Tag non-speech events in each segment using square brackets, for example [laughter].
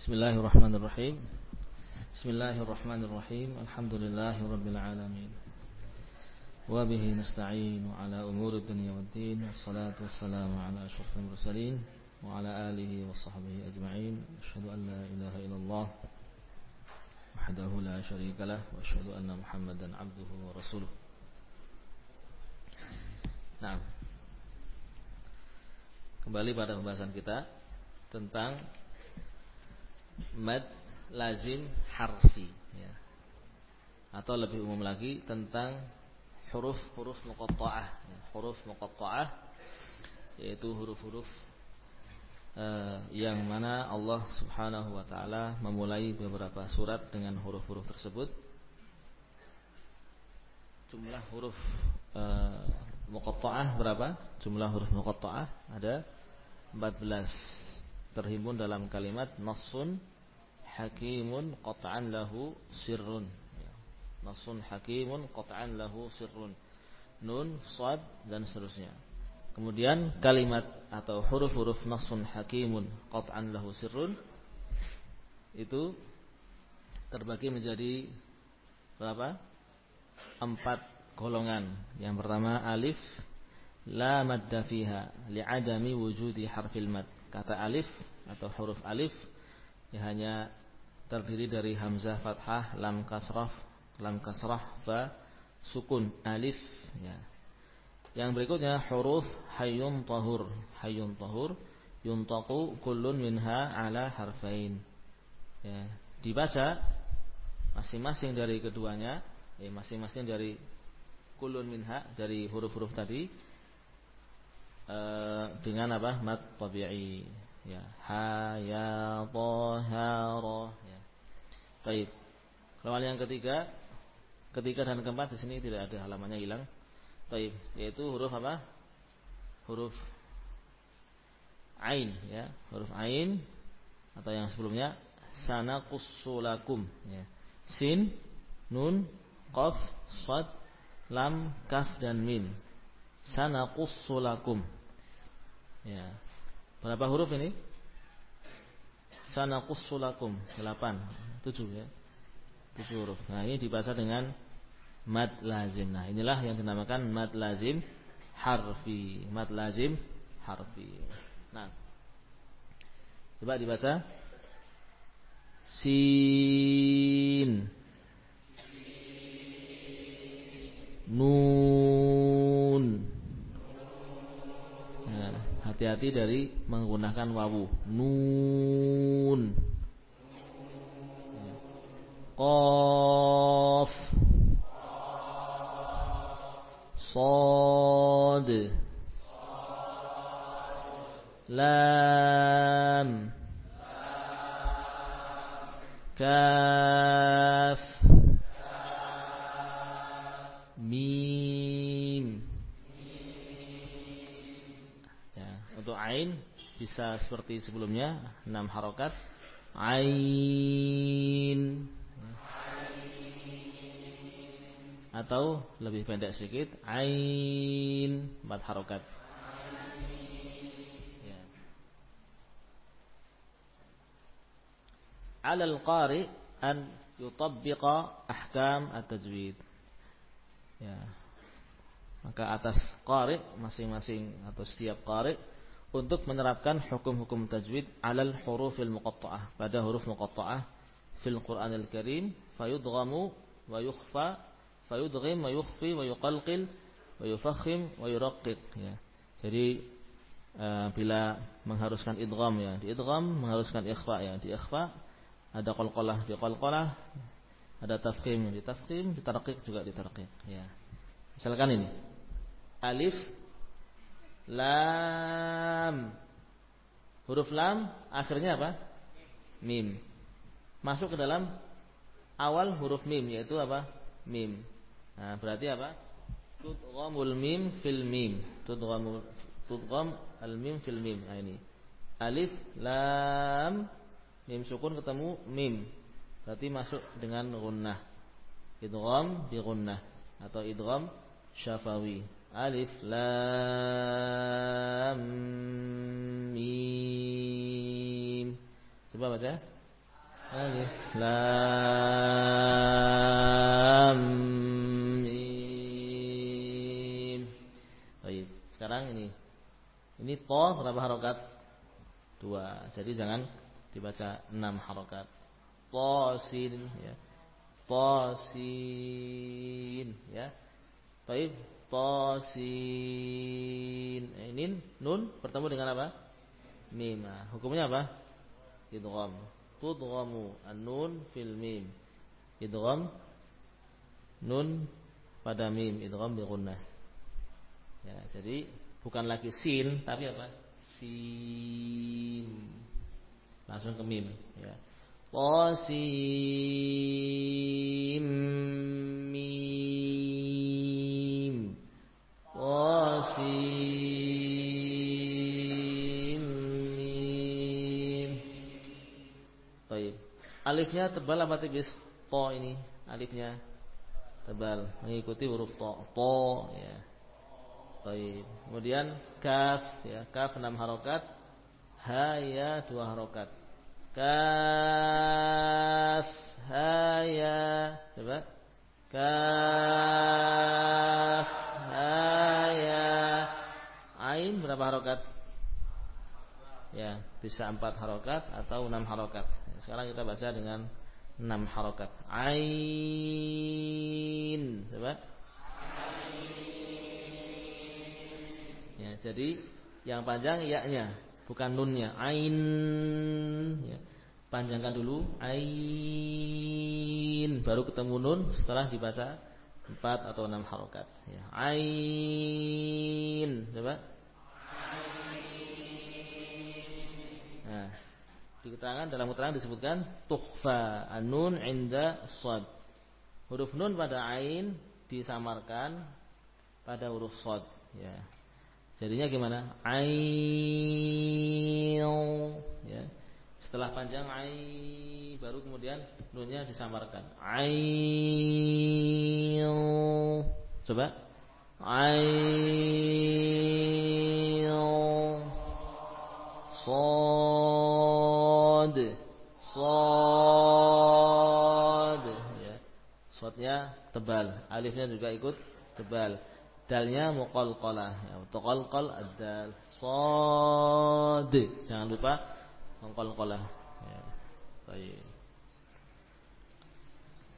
Bismillahirrahmanirrahim. Bismillahirrahmanirrahim. Alhamdulillahirabbil alamin. Wa bihi nasta'in ala umuri dunya waddin. Wassalatu wassalamu ala asyrafil mursalin wa ala alihi wa sahbihi ajma'in. Asyhadu an la ilaha illallah wahdahu la syarika lah wa asyhadu anna Muhammadan abduhu wa rasuluh. Nah, kembali pada pembahasan kita tentang mad lazim harfi ya. Atau lebih umum lagi tentang huruf-huruf muqatta'ah ya. Huruf muqatta'ah yaitu huruf-huruf uh, yang mana Allah Subhanahu wa taala memulai beberapa surat dengan huruf-huruf tersebut. Jumlah huruf uh, muqatta'ah berapa? Jumlah huruf muqatta'ah ada 14 terhimpun dalam kalimat nassun hakimun qat'an lahu sirrun. Ya. Nassun hakimun qat'an lahu sirrun. Nun, sad dan seterusnya. Kemudian kalimat atau huruf-huruf nasun hakimun qat'an lahu sirrun itu terbagi menjadi berapa? Empat golongan. Yang pertama alif la madda fiha li'adami wujudi harfil mad. Kata alif atau huruf alif ya hanya terdiri dari hamzah fathah, lam kasrah, lam kasrah, fa sukun alif ya. Yang berikutnya huruf hayyun tahur. Hayyun tahur yuntaqu kullun minha ala harfain. Ya, dibaca masing-masing dari keduanya, ya masing-masing dari kullun minha dari huruf-huruf tadi uh, dengan apa? Mad tabi'i. Ya, ha ya ta ha ra. Baik. Kalau yang ketiga, ketiga dan keempat di sini tidak ada halamannya hilang. Taib, yaitu huruf apa? Huruf ain ya, huruf ain atau yang sebelumnya sanaqussulakum ya. Sin, nun, qaf, sad, lam, kaf dan mim. Sanaqussulakum. Ya. Berapa huruf ini? Sanaqussulakum 8, 7 ya. 7 huruf. Nah, ini dibaca dengan mad lazim. Nah, inilah yang dinamakan mad lazim harfi. Mad lazim harfi. Nah. Coba dibaca. Sin. Nun. Nah, hati-hati dari menggunakan wawu. Nun. Qaf. صاد Lam. Kaf. Mim. Ya, Untuk Ain bisa seperti sebelumnya enam harokat. Ain. Atau lebih pendek sedikit ain empat harokat. Ya. alal qari an yutabbiqa ahkam at-tajwid. Ya. Maka atas qari masing-masing atau setiap qari untuk menerapkan hukum-hukum tajwid alal hurufil muqatta'ah. Pada huruf muqatta'ah fil Qur'anil Karim fayudghamu wa yukhfa fayudghim wa yukhfi wa yuqalqil wa yufakhim wa yuraqiq ya. Jadi uh, bila mengharuskan idgham ya, di idgham mengharuskan ikhfa ya, di ikhfa ada qalqalah di qalqalah, ada tafkhim di tafkhim, di tarqiq juga di tarqiq ya. Misalkan ini. Alif lam huruf lam akhirnya apa? Mim. Masuk ke dalam awal huruf mim yaitu apa? Mim. Nah, berarti apa? Tudghamul mim fil mim. Tudghamul tudgham al mim fil mim. Nah ini. Alif lam mim sukun ketemu mim. Berarti masuk dengan gunnah. Idgham bi gunnah atau idgham syafawi. Alif lam mim. Coba baca. Alif Lam Ini to berapa harokat? Dua. Jadi jangan dibaca enam harokat. Tosin ya. Tosin ya. Baik, tosin. Eh, ini nun bertemu dengan apa? Mim. Hukumnya apa? Idgham. Tudghamu an-nun fil mim. Idgham nun pada mim, idgham bi gunnah. Ya, jadi bukan lagi sin tapi apa? Sin. Langsung ke mim, ya. Qasim mim. Mim. Baik. Alifnya tebal apa tipis? To ini alifnya tebal mengikuti huruf to. To ya. Baik. Kemudian kaf ya, kaf enam harokat, ha dua harokat. Kaf ha ya. Coba. Kaf ha ya. Ain berapa harokat? Ya, bisa empat harokat atau enam harokat. Sekarang kita baca dengan enam harokat. Ain. Coba. Ya, jadi yang panjang ya-nya, bukan nunnya. Ain. Ya. Panjangkan dulu. Ain. Baru ketemu nun setelah dibaca empat atau enam harokat. Ya. Ain. Coba. Nah, di keterangan dalam keterangan disebutkan tukhfa an-nun inda shad. Huruf nun pada ain disamarkan pada huruf shad, ya. Jadinya gimana? Ain ya. Setelah panjang ai baru kemudian nunnya disamarkan. Ain. Coba. Ain. Sod. Sod ya. Sodnya tebal, alifnya juga ikut tebal dalnya muqalqalah. Ya muqalqal ad-dal. Sad. Jangan lupa muqalqalah. Ya baik.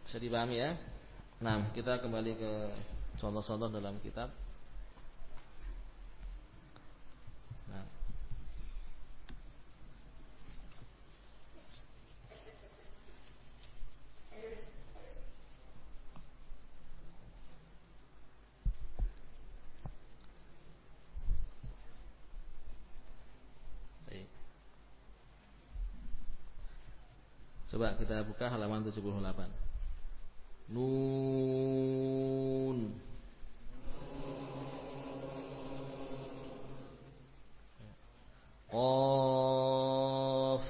Bisa dipahami ya? Nah kita kembali ke contoh-contoh dalam kitab nah Coba kita buka halaman 78. Nun. Qaf.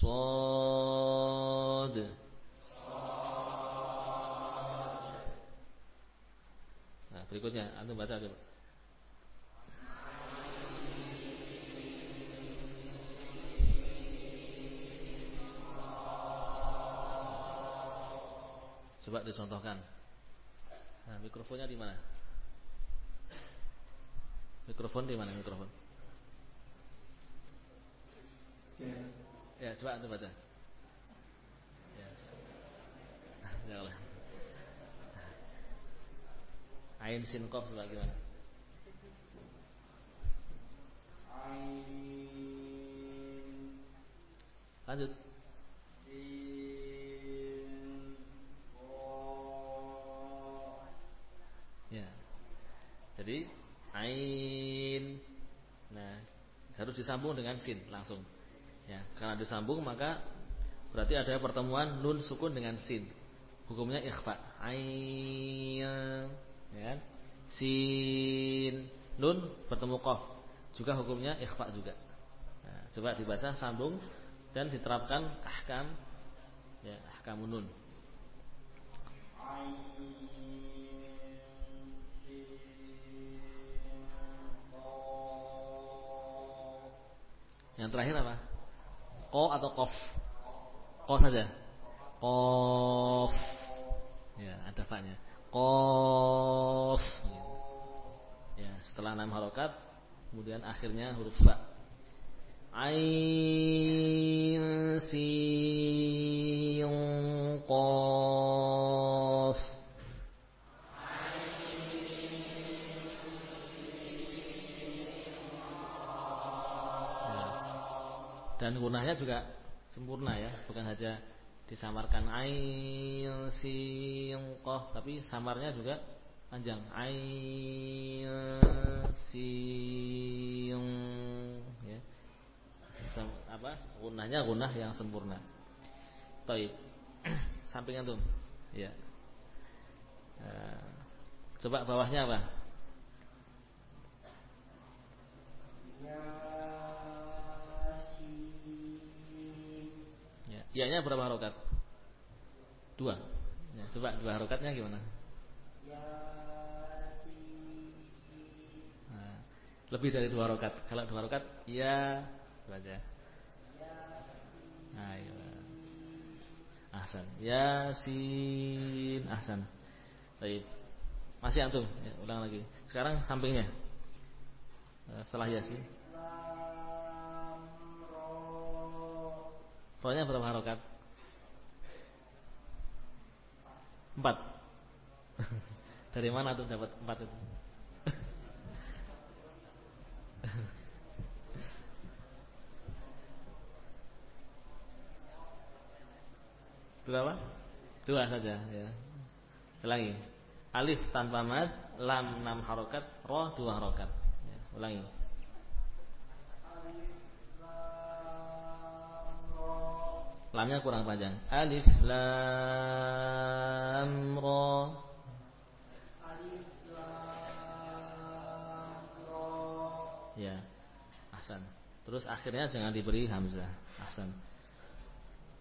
Sad. Nah, berikutnya antum baca coba. Dicontohkan. Nah, mikrofonnya di mana? Mikrofon di mana mikrofon? Ya, coba anda baca. Ya. [laughs] Ya Allah. Ain sin qaf coba disambung dengan sin langsung. Ya, karena disambung maka berarti ada pertemuan nun sukun dengan sin. Hukumnya ikhfa. Ain ya kan? Sin nun bertemu qaf. Juga hukumnya ikhfa juga. Nah, coba dibaca sambung dan diterapkan ahkam ya ahkam nun. Yang terakhir apa? Ko atau kof? Ko saja. Kof. Ya, ada faknya. Kof. Ya, setelah enam harokat, kemudian akhirnya huruf fa. Ain sin Dan gunanya juga sempurna ya, bukan saja disamarkan. Ain sin qaf, tapi samarnya juga panjang. Ain sin ya. Apa? Gunahnya gunah yang sempurna. Taib. [clears throat] Samping antum ya. Uh, coba bawahnya apa? Ya ianya berapa harokat dua ya, coba dua harokatnya gimana lebih dari dua rokat. Kalau dua rokat, ya baca. Ayo. Ahsan. Yasin. Ahsan. Baik. Masih antum, ya, ulang lagi. Sekarang sampingnya. Eh, setelah Yasin. Rohnya berapa harokat? Empat. [laughs] Dari mana tuh dapat empat itu? [laughs] Berapa? Dua saja ya. Ulangi. Alif tanpa mad, lam enam harokat, roh dua harokat. Ya, ulangi. Lamnya kurang panjang. Alif lam ro. Ya. Ahsan. Terus akhirnya jangan diberi hamzah. Ahsan.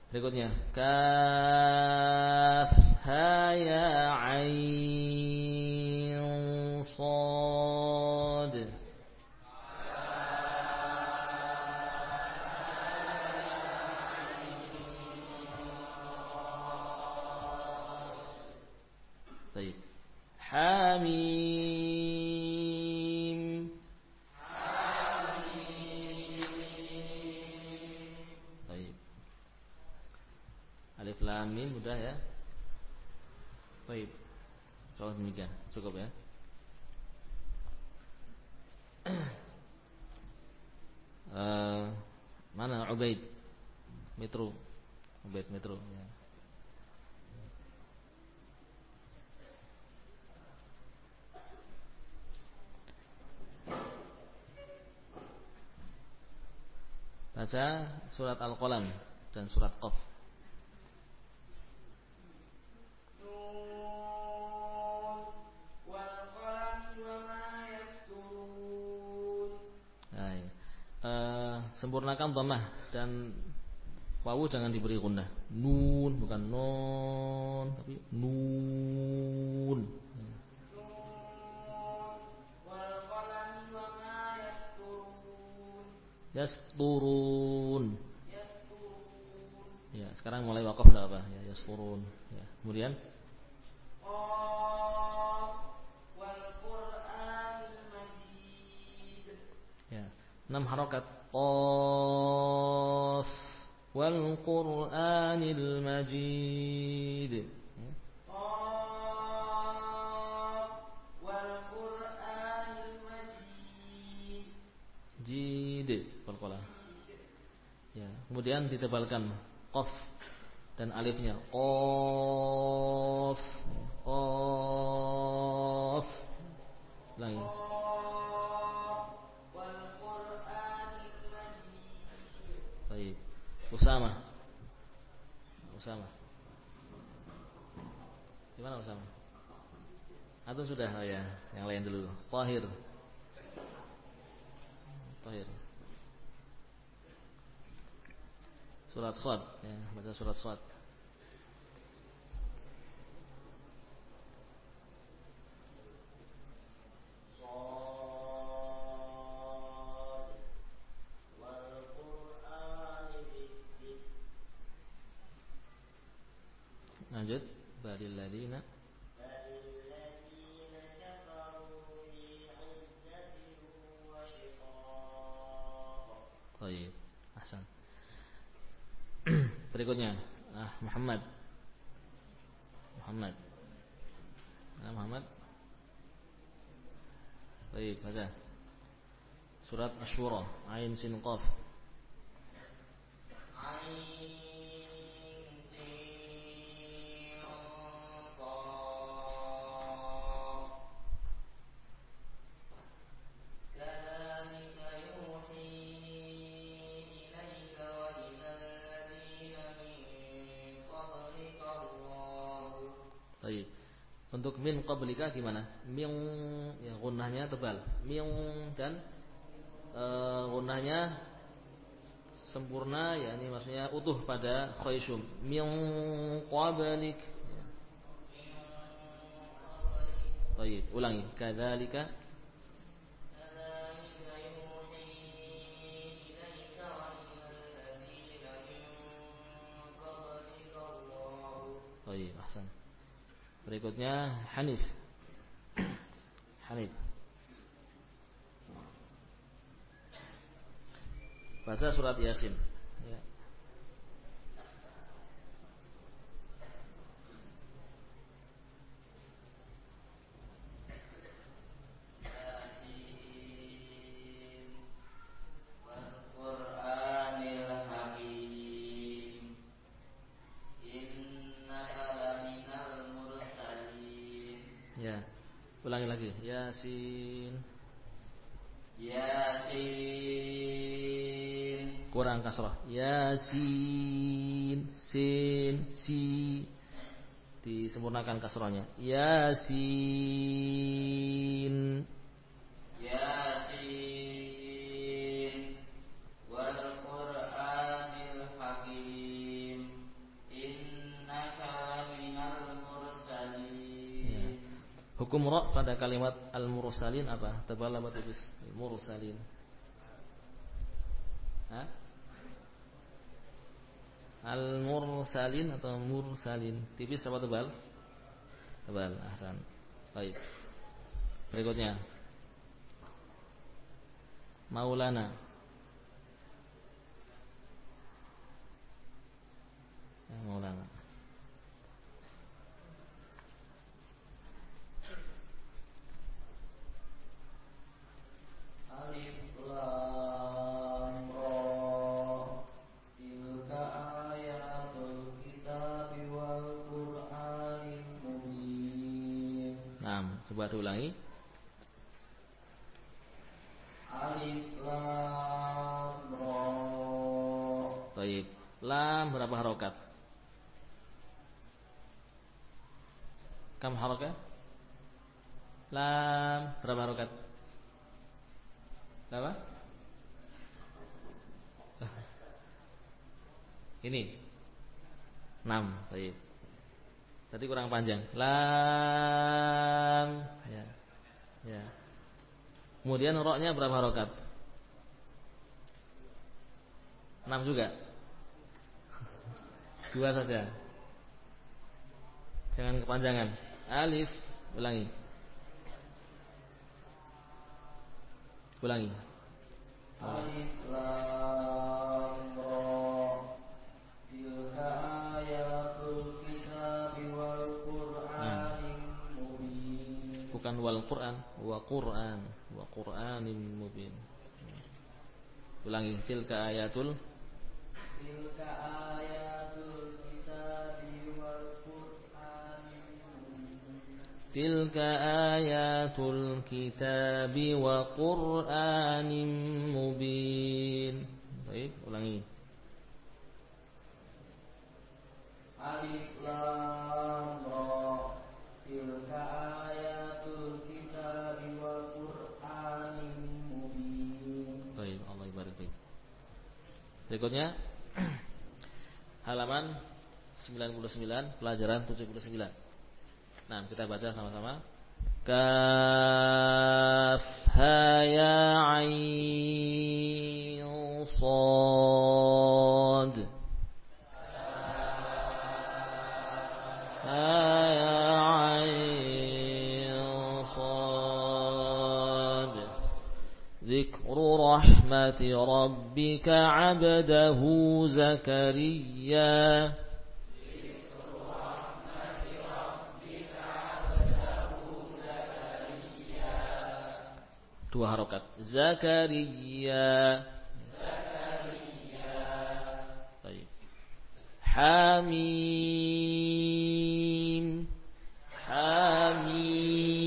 Berikutnya kaf ha ya ain sad Hamim. Baik. Alif lam mudah ya. Baik. Soal demikian. Cukup ya. uh, mana Ubaid? Metro. Ubaid Metro ya. Baca surat Al-Qalam dan surat Qaf. Uh, sempurnakan dhammah dan wawu jangan diberi gundah. Nun bukan non tapi nun. Yasturun. Ya, sekarang mulai wakaf enggak apa? Ya, yasturun. Ya. Kemudian Ya, enam harokat. Qaf wal Qur'anil Majid. Kemudian ditebalkan qaf dan alifnya. Qaf. Qaf. Lagi. Baik. Usama. Usama. Gimana Usama? Atau sudah oh ya, yang lain dulu. Tahir. Tahir. Surat Sad, ya, baca surat Sad. Lanjut. Balil ladina Baik, ahsan. Berikutnya, ah Muhammad. Muhammad. Nah, Muhammad. Baik, baca. Surat Asy-Syura, Ain Sin Qaf. Gimana? Min ya gunnahnya tebal. Min dan e, gunnahnya sempurna ya ini maksudnya utuh pada khayshum. Min qablik. Baik, ulangi. Kadzalika Baik, ahsan. Berikutnya Hanif. Hanif. Baca surat Yasin. Yasin. Yasin. Kurang kasrah. Yasin. Sin. Si. Disempurnakan kasrahnya. Yasin. Hukum ra pada kalimat al-mursalin apa? Tebal apa tipis? Mursalin. Hah? Al-mursalin atau mursalin? Tipis apa tebal? Tebal. Ahsan. Baik. Berikutnya. Maulana. Ya, Maulana. Coba diulangi. Alif lam ra. Baik. Lam berapa harokat? Kam harokat? Lam berapa harokat? Berapa? Ini 6 Baik Tadi kurang panjang. Lam. Ya. Ya. Kemudian roknya berapa harokat? Enam juga. [laughs] Dua saja. Jangan kepanjangan. Alif. Ulangi. Ulangi. Alif lam bukan wal Quran, wa Quran, wa Quranin mubin. Ulangi tilka ayatul tilka ayatul kitabi wal Qur'anil Tilka ayatul kitabi wa Qur'anin mubin. Baik, ulangi. Alif lam ra tilka Berikutnya [clears throat] halaman 99 pelajaran 79. Nah, kita baca sama-sama. Kaf ha ya ain رحمة ربك عبده زكريا dua harokat Zakaria Zakaria Baik Hamim Hamim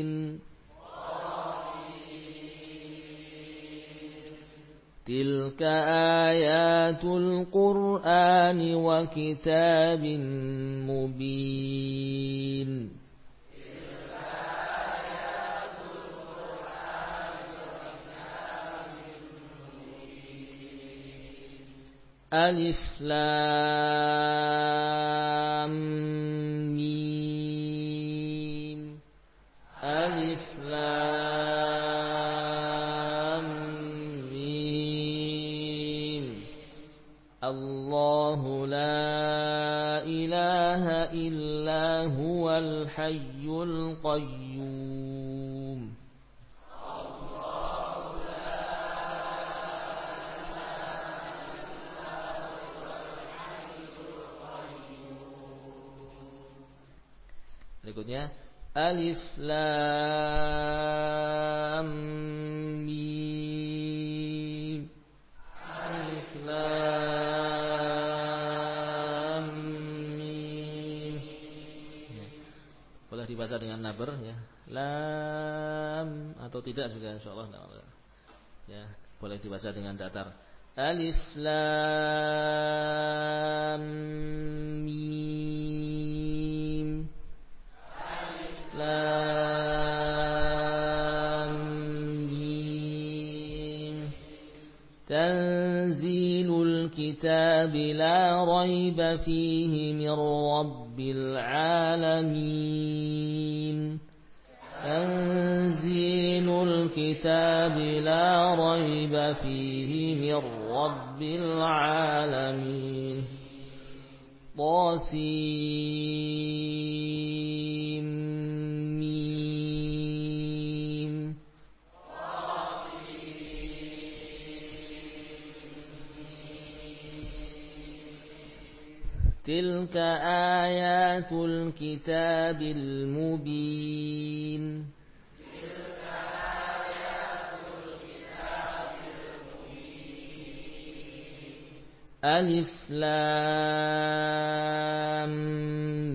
تلك آيات القرآن وكتاب مبين الإسلام الحي القيوم Berikutnya Alif Lam dibaca dengan naber ya. Lam atau tidak juga insyaallah enggak. Ya, boleh dibaca dengan datar. Alif lam mim. Alif lam mim. Tanzilul kitab la raiba fihi min rabbil alamin. الكتاب لا ريب فيه من رب العالمين. طاسيم. تلك آيات الكتاب المبين.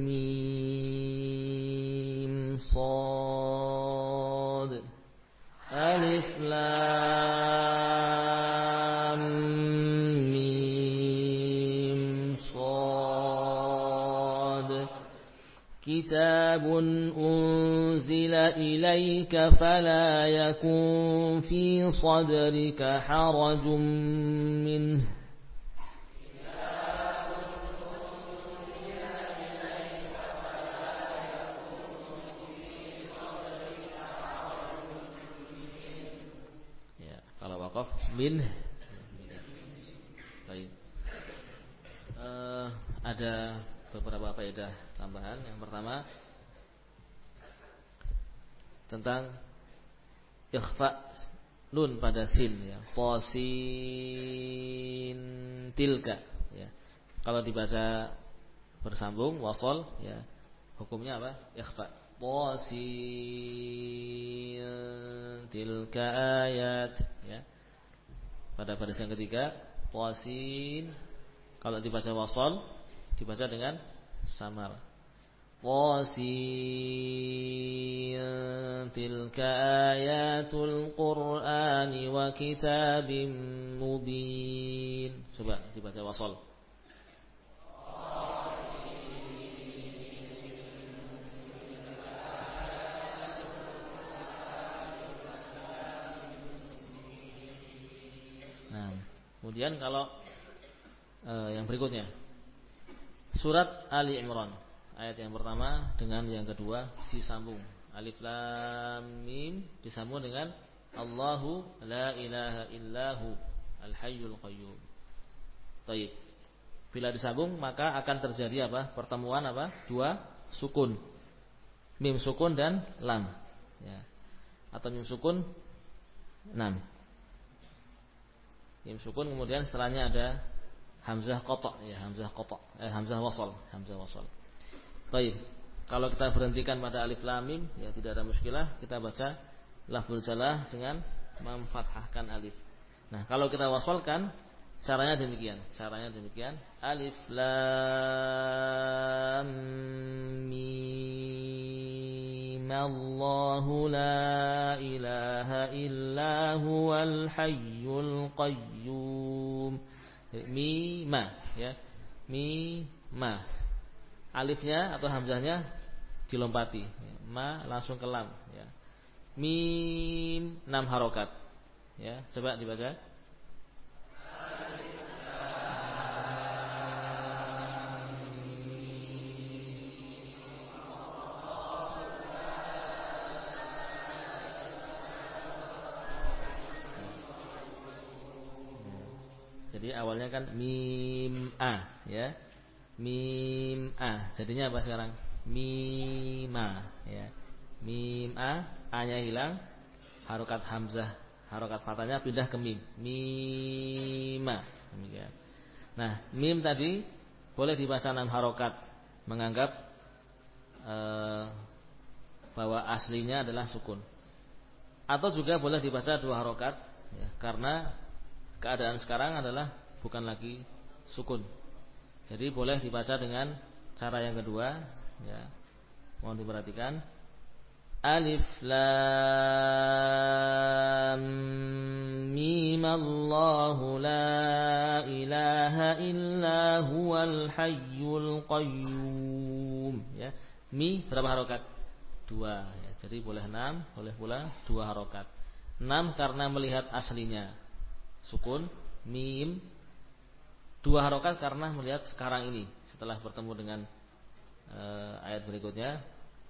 ميم صاد. ألف لام كتاب أنزل إليك فلا يكن في صدرك حرج منه. Min. Uh, ada beberapa faedah tambahan. Yang pertama tentang ikhfa nun pada sin ya. Qasin tilka ya. Kalau dibaca bersambung wasol ya. Hukumnya apa? Ikhfa. Qasin tilka ayat ya. Pada baris yang ketiga Qasin kalau dibaca wasol dibaca dengan samar. Qasin tilka ayatul Qur'ani wa kitabim mubin. Coba dibaca wasol. Nah, kemudian kalau uh, yang berikutnya surat Ali Imran ayat yang pertama dengan yang kedua disambung alif lam mim disambung dengan Allahu la ilaha illahu al hayyul qayyum. Baik. Bila disambung maka akan terjadi apa? Pertemuan apa? Dua sukun. Mim sukun dan lam. Ya. Atau mim sukun enam. Mim sukun kemudian setelahnya ada hamzah qata ya, hamzah qata, eh, hamzah wasal, hamzah wasal. Baik. Kalau kita berhentikan pada alif lam mim ya tidak ada muskilah, kita baca lafzul jalah dengan memfathahkan alif. Nah, kalau kita wasolkan caranya demikian. Caranya demikian. Alif lam mim Allahu la ilaha illa huwal hayyul qayyum. Mima ya. Mima. Alifnya atau hamzahnya dilompati. Ma langsung ke lam ya. Mim enam harokat Ya, coba dibaca. Jadi awalnya kan mim a ya. Mim a. Jadinya apa sekarang? Mima ya. Mim a, a-nya hilang, harokat hamzah harokat fathahnya pindah ke mim. Mima. Demikian. Nah, mim tadi boleh dibaca enam harokat menganggap eh, bahwa aslinya adalah sukun. Atau juga boleh dibaca dua harokat ya, karena keadaan sekarang adalah bukan lagi sukun. Jadi boleh dibaca dengan cara yang kedua ya. Mohon diperhatikan Alif Lam Mim Allahu la ilaha illa huwal hayyul qayyum ya. Mi berapa harokat? Dua ya. Jadi boleh enam, boleh pula dua harokat Enam karena melihat aslinya Sukun Mim. Dua harokat karena melihat sekarang ini Setelah bertemu dengan uh, Ayat berikutnya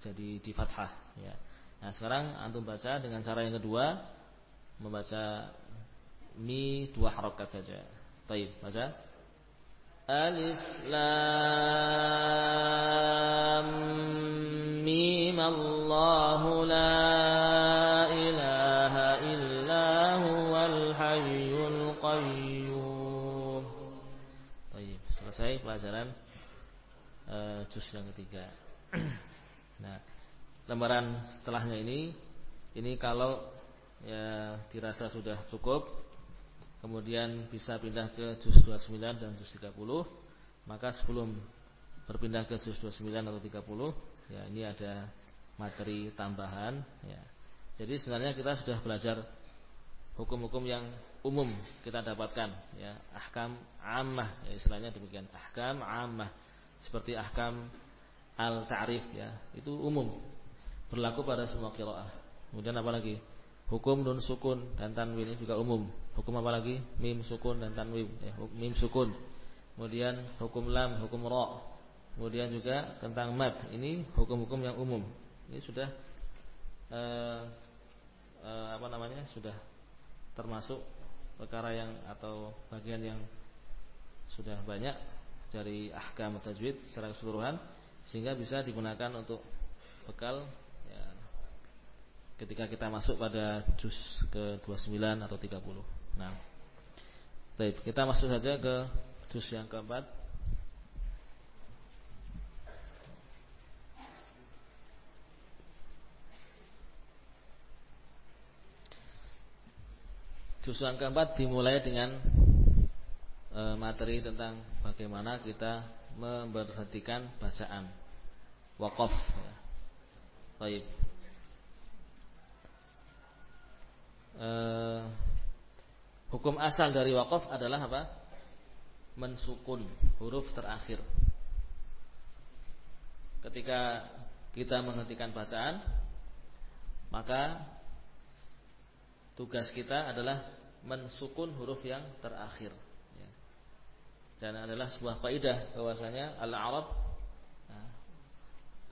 Jadi di fathah ya. Nah sekarang antum baca dengan cara yang kedua Membaca Mi dua harokat saja. Taib baca. Alif Lam Mim Allahu la Pelajaran uh, Juz yang ketiga. [clears throat] Nah lembaran setelahnya ini ini kalau ya dirasa sudah cukup kemudian bisa pindah ke juz 29 dan juz 30 maka sebelum berpindah ke juz 29 atau 30 ya ini ada materi tambahan ya. Jadi sebenarnya kita sudah belajar hukum-hukum yang umum kita dapatkan ya ahkam ammah ya istilahnya demikian ahkam ammah seperti ahkam al-ta'rif ya itu umum berlaku pada semua kiroah. Kemudian apa lagi? Hukum nun sukun dan tanwin ini juga umum. Hukum apa lagi? Mim sukun dan tanwin. Ya, mim sukun. Kemudian hukum lam, hukum ro. Kemudian juga tentang mad. Ini hukum-hukum yang umum. Ini sudah eh, eh, apa namanya? Sudah termasuk perkara yang atau bagian yang sudah banyak dari ahkam tajwid secara keseluruhan sehingga bisa digunakan untuk bekal ketika kita masuk pada juz ke 29 atau 30. Nah. Baik, kita masuk saja ke juz yang keempat. Juz yang keempat dimulai dengan e, materi tentang bagaimana kita memberhentikan bacaan wakaf. Ya. Baik. eh, hukum asal dari wakaf adalah apa? Mensukun huruf terakhir. Ketika kita menghentikan bacaan, maka tugas kita adalah mensukun huruf yang terakhir. Ya. dan adalah sebuah kaidah bahwasanya al-Arab nah,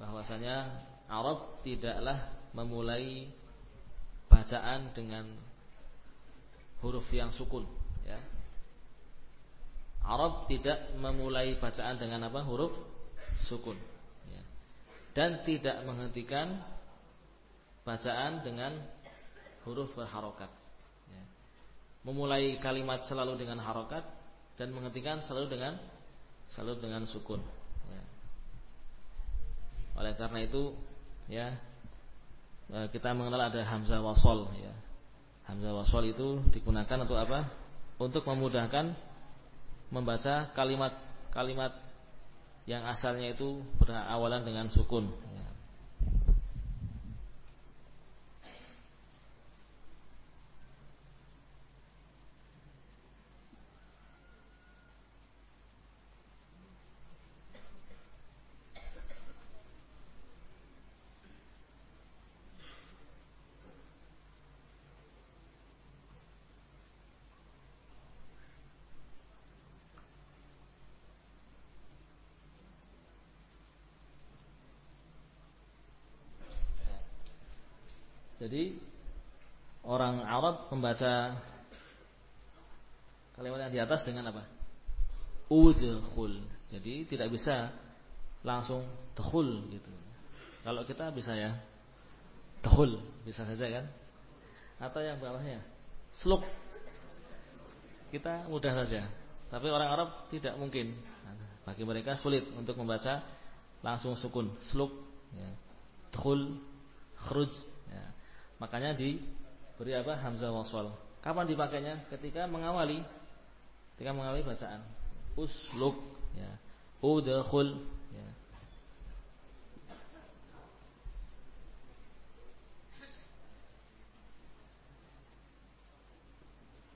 bahwasanya Arab tidaklah memulai bacaan dengan huruf yang sukun ya. Arab tidak memulai bacaan dengan apa? huruf sukun ya. dan tidak menghentikan bacaan dengan huruf berharokat ya. Memulai kalimat selalu dengan harokat dan menghentikan selalu dengan selalu dengan sukun. Ya. Oleh karena itu, ya e, kita mengenal ada hamzah wasol. Ya. Hamzah wasol itu digunakan untuk apa? Untuk memudahkan membaca kalimat-kalimat yang asalnya itu berawalan dengan sukun. Jadi orang Arab membaca kalimat yang di atas dengan apa? Udkhul. Jadi tidak bisa langsung tehul gitu. Kalau kita bisa ya tehul bisa saja kan? Atau yang bawahnya sluk. Kita mudah saja. Tapi orang Arab tidak mungkin. Bagi mereka sulit untuk membaca langsung sukun, sluk, ya. Tehul, khruj, Makanya diberi apa? Hamzah waswal. Kapan dipakainya? Ketika mengawali ketika mengawali bacaan. Usluk ya. Udkhul ya.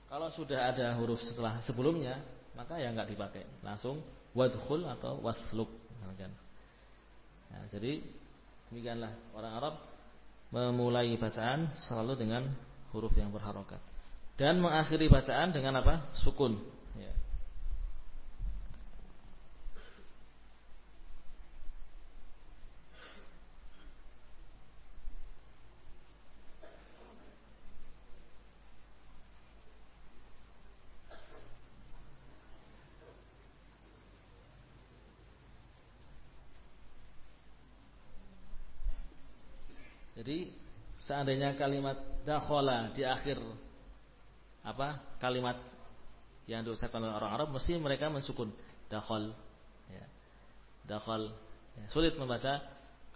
Kalau sudah ada huruf setelah sebelumnya, maka ya nggak dipakai. Langsung wadkhul atau wasluk. Nah, jadi demikianlah orang Arab memulai bacaan selalu dengan huruf yang berharokat. Dan mengakhiri bacaan dengan apa? Sukun ya. Jadi seandainya kalimat dakhala di akhir apa kalimat yang diucapkan oleh orang Arab mesti mereka mensukun dakhal ya. Dakhal ya. sulit membaca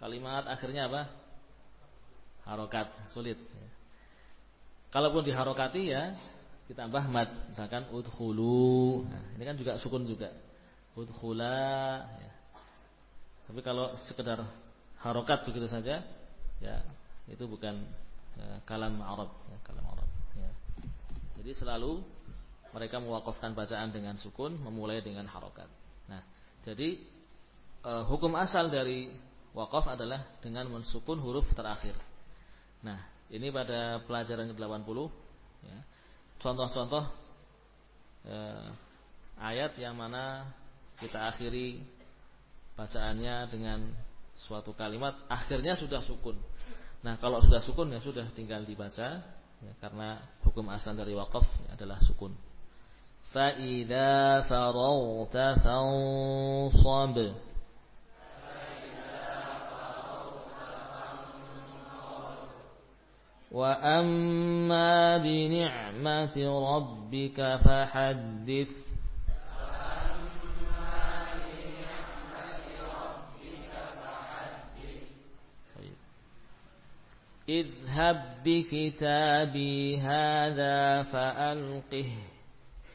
kalimat akhirnya apa? harokat sulit ya. Kalaupun diharokati ya ditambah mad misalkan udkhulu nah, ini kan juga sukun juga udkhula ya. Tapi kalau sekedar harokat begitu saja ya itu bukan ya, kalam Arab ya, kalam Arab ya. jadi selalu mereka mewakafkan bacaan dengan sukun memulai dengan harokat. Nah jadi e, hukum asal dari wakaf adalah dengan mensukun huruf terakhir. Nah ini pada pelajaran ke-80 ya, contoh-contoh e, ayat yang mana kita akhiri bacaannya dengan suatu kalimat akhirnya sudah sukun Nah kalau sudah sukun ya sudah tinggal dibaca ya, karena hukum asal dari wakaf ya, adalah sukun. Fa'idha farauta fansab. Wa amma bi ni'mati اذهب بكتابي هذا فألقه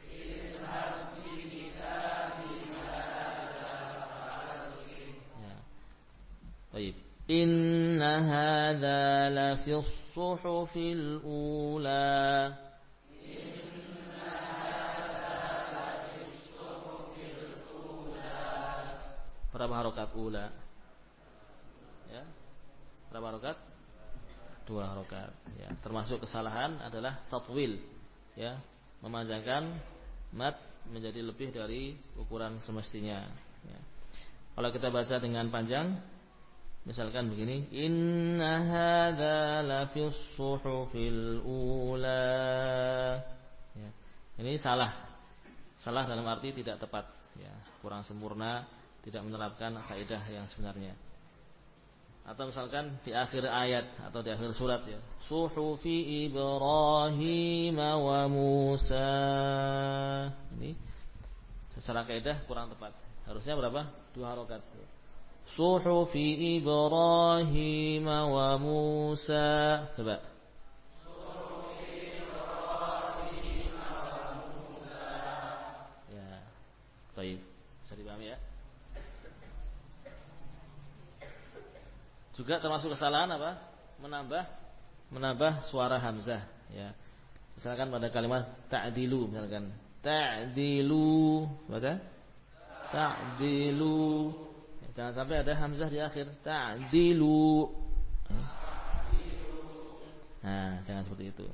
اذهب بكتابي هذا فألقه طيب إن هذا لفي الصحف الأولى Berapa harokat ula? Ya. Berapa harokat? Dua rakaat ya termasuk kesalahan adalah tatwil ya memanjangkan mat menjadi lebih dari ukuran semestinya. Ya. Kalau kita baca dengan panjang, misalkan begini, Inna hadza lafis suhufil ula. Ya. Ini salah. Salah dalam arti tidak tepat, ya, kurang sempurna, tidak menerapkan kaidah yang sebenarnya. Atau misalkan di akhir ayat atau di akhir surat ya, suhufi Ibrahim wa Musa. Ini secara kaidah kurang tepat. Harusnya berapa? Dua harokat. Suhufi Ibrahim wa Musa. Coba. Baik. Bisa dipahami ya? Juga termasuk kesalahan apa? Menambah menambah suara hamzah ya. Misalkan pada kalimat ta'dilu misalkan. Ta'dilu baca. Ta'dilu. Jangan sampai ada hamzah di akhir. Ta'dilu. Nah jangan seperti itu.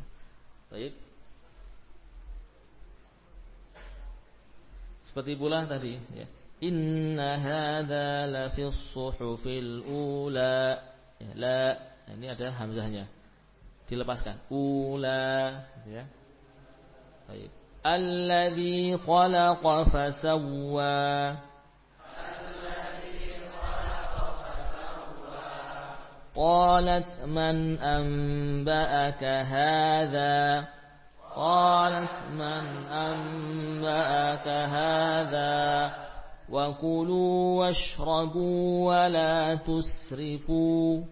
Baik. Seperti pula tadi ya la fi suhufil ula ya, la ini ada hamzahnya dilepaskan ula ya baik الذي خلق فسوى قالت من أنبأك هذا قالت من أنبأك هذا وكلوا واشربوا ولا تسرفوا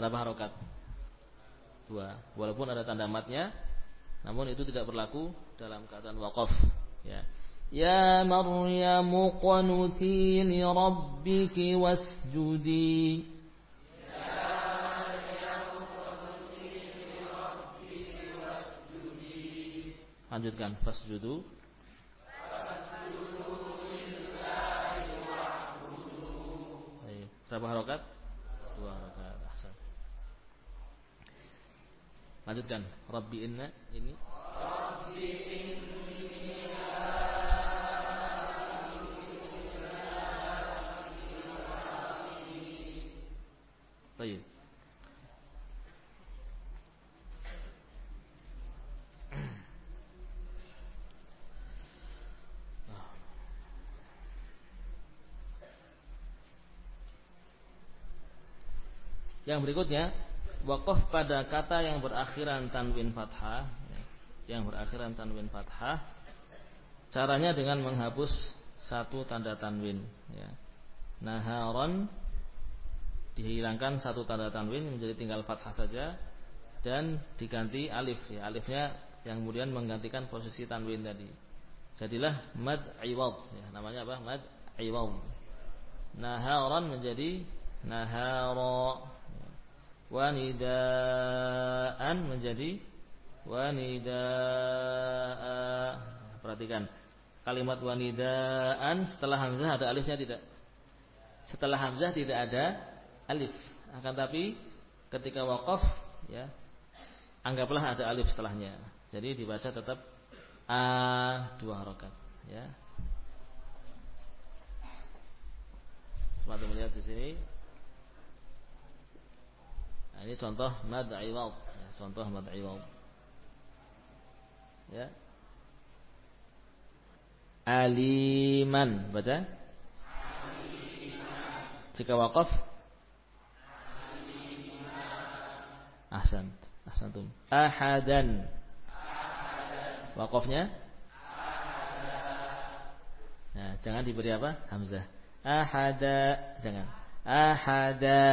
Berapa harokat? dua walaupun ada tanda matnya namun itu tidak berlaku dalam keadaan wakaf ya ya maryam qunuti li rabbiki wasjudi Lanjutkan fasjudu Berapa harokat? Dua harokat. Lanjutkan. Rabbi inna ini. Rabbi Baik. Yang berikutnya Wakaf pada kata yang berakhiran tanwin fathah ya, Yang berakhiran tanwin fathah Caranya dengan menghapus Satu tanda tanwin ya. Naharon Dihilangkan satu tanda tanwin Menjadi tinggal fathah saja Dan diganti alif ya. Alifnya yang kemudian menggantikan posisi tanwin tadi Jadilah mad iwad ya. Namanya apa? Mad iwad Naharon menjadi Nahara wanidaan menjadi wanidaa. Perhatikan kalimat wanidaan setelah hamzah ada alifnya tidak? Setelah hamzah tidak ada alif. Akan tapi ketika wakaf ya anggaplah ada alif setelahnya. Jadi dibaca tetap a dua harokat ya. Semata melihat di sini Nah, ini contoh mad iwad. Contoh mad iwad. Ya. Aliman, baca. Jika wakaf Ahsan, ahsantum. Ahadan. Wakafnya? Nah, jangan diberi apa? Hamzah. Ahada, jangan. Ahada.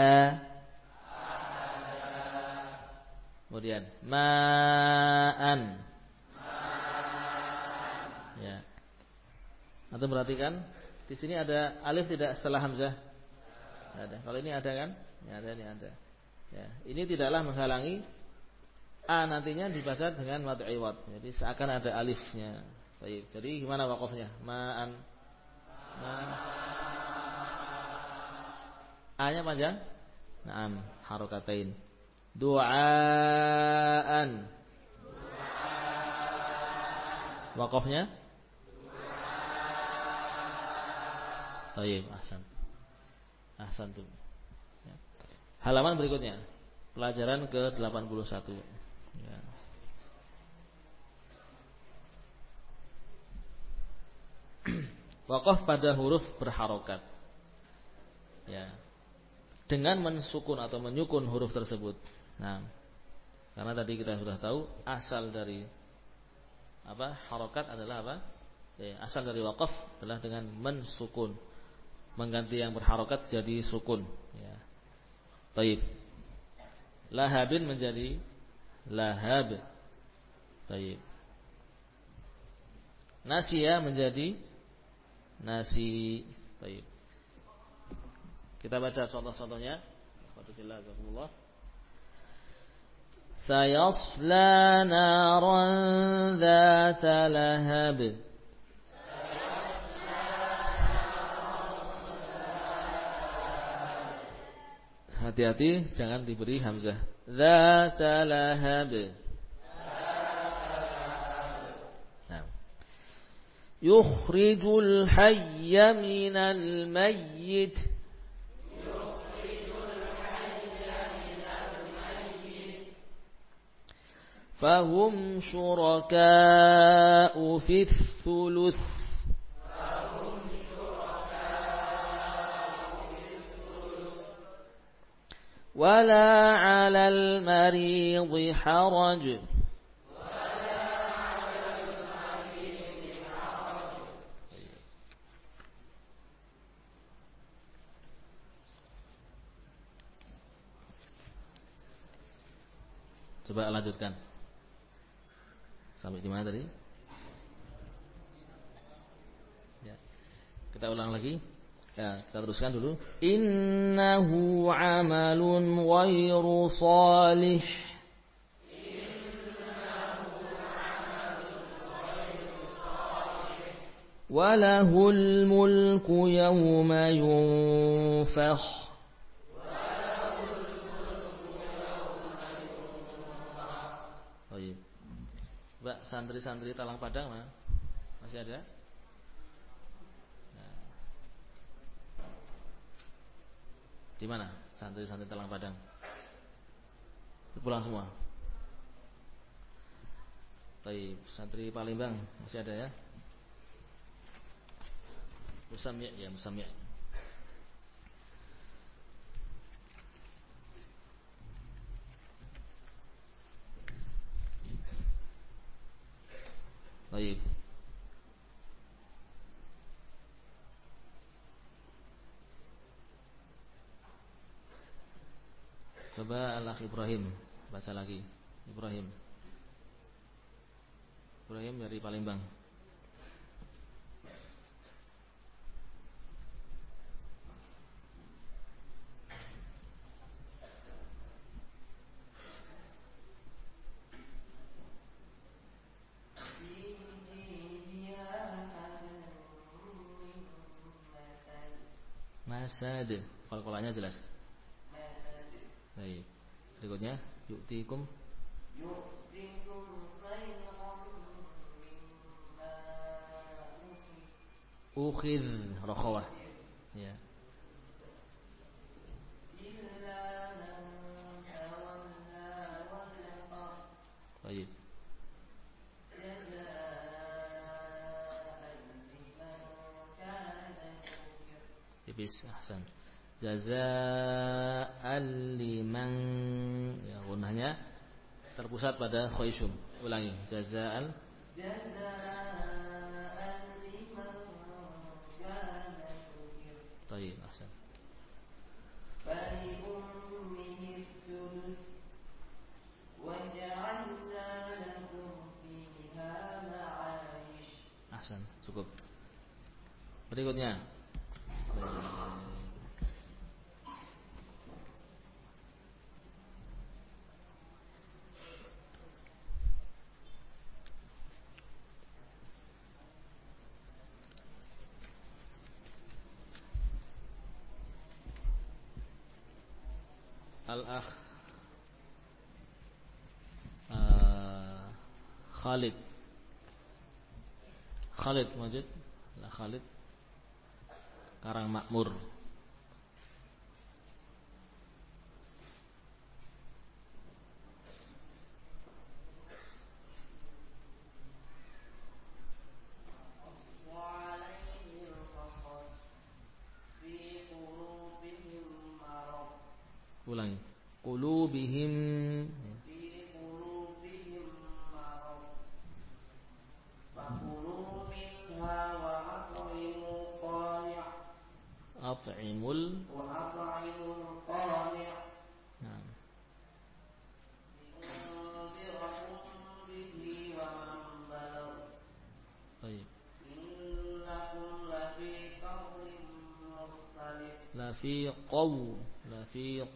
Kemudian ma'an. Ya. Atau perhatikan di sini ada alif tidak setelah hamzah? ada. Kalau ini ada kan? Ya ada ini ada. Ya, ini tidaklah menghalangi a nantinya dibaca dengan mad iwad. Jadi seakan ada alifnya. Baik. Jadi gimana wakofnya? Ma'an. Ma. A-nya panjang? Naam, harokatain. Du'aan. Wakafnya? Tayyib, ahsan. Ahsan tuh. Ya. Halaman berikutnya. Pelajaran ke-81. Ya. [clears throat] Wakaf pada huruf berharokat. Ya. Dengan mensukun atau menyukun huruf tersebut. Nah, karena tadi kita sudah tahu asal dari apa harokat adalah apa? Ya, asal dari wakaf adalah dengan mensukun, mengganti yang berharokat jadi sukun. Ya. Taib. Lahabin menjadi lahab. Taib. Nasia menjadi nasi. Taib. Kita baca contoh-contohnya. Alhamdulillah. سيصلى نارا ذات لهب Hati-hati jangan diberi hamzah. Dzata lahab. Nah. Yukhrijul hayya minal mayyit. فهم شركاء في الثلث ولا على المريض حرج ولا على المريض حرج Coba lanjutkan. Sampai di mana tadi? Ya. Kita ulang lagi. Ya, kita teruskan dulu. Innahu amalun ghairu salih. وله الملك يوم ينفخ Mbak santri-santri Talang Padang mah masih ada? Nah. Di mana santri-santri Talang Padang? Pulang semua. Baik, santri Palembang masih ada ya? Musami' ya, musami'. Baik. Coba Allah Ibrahim baca lagi. Ibrahim. Ibrahim dari Palembang. Masad. Kol-kolanya jelas. Baik. Berikutnya yu'tikum yu'tikum Ukhid rakhawah. Ya. Baik. tipis ahsan jazaan liman ya gunanya terpusat pada khayshum ulangi jazaan jazaan liman kana syukir طيب ahsan Ahsan, cukup. Berikutnya akh uh, Khalid. Khalid Majid Khalid. Karang Makmur.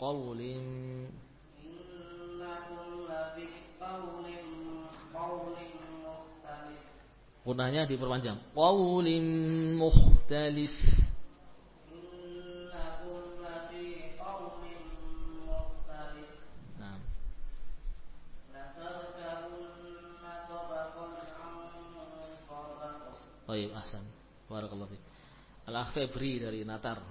قول إنكم لفي قول قول مختلف Gunanya diperpanjang. Qawlim mukhtalif. Baik, ahsan. Barakallahu fiik. Al-Akh Febri dari Natar.